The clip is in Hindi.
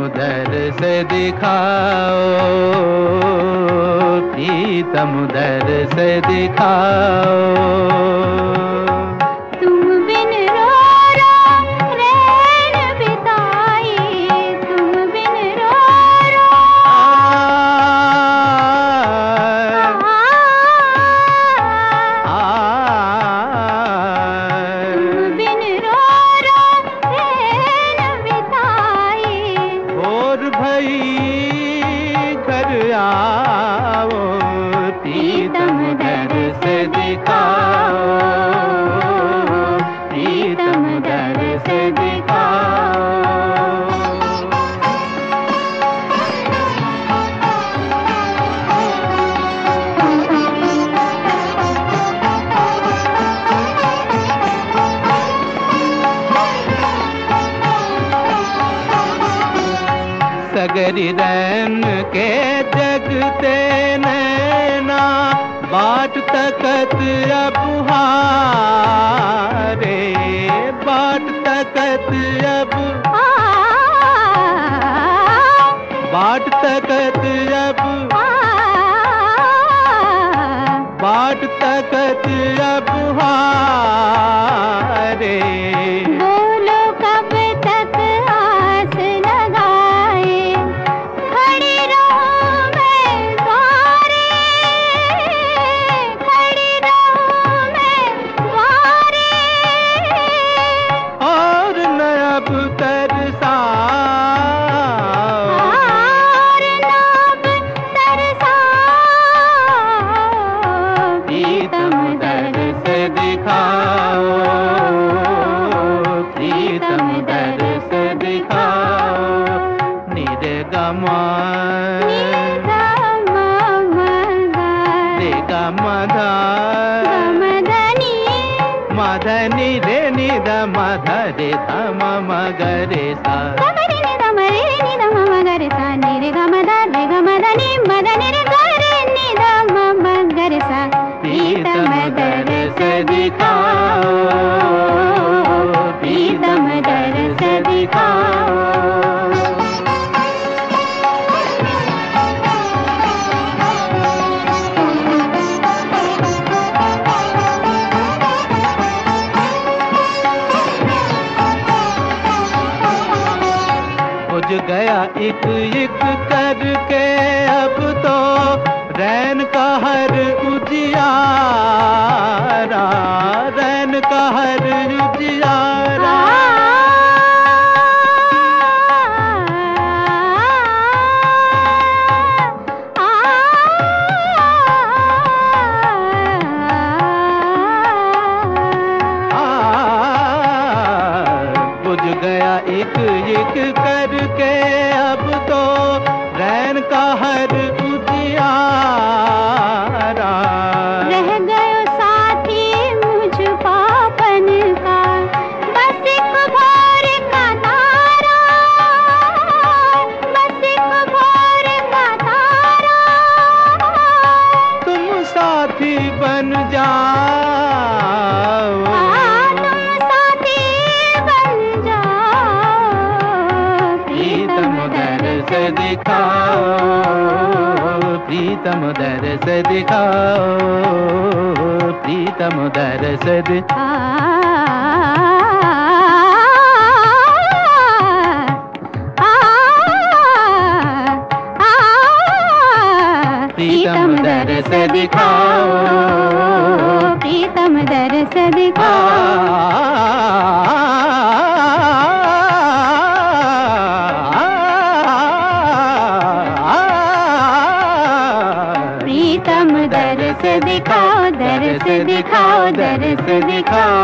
उधर से दिखाओ प्रीतम उधर से दिखाओ। सगरी रैन के जगते नैना बाट तकत अब हारे बाट तकत अब बाट तकत अब बाट तकत మదని మదని రే నిద మధ రే ధమ మగరే సా. గరిసా గరిసా మదర సదికా बुझ गया एक एक करके अब तो रैन का हर उजियारा रैन का हर उजियारा एक एक करके दरस दिखाओ प्रीतम दरस दिखाओ प्रीतम दरस दिखाओ प्रीतम दरस दिखाओ प्रीतम दर्श दिखाओ दर्श दिखाओ दर्श दिखाओ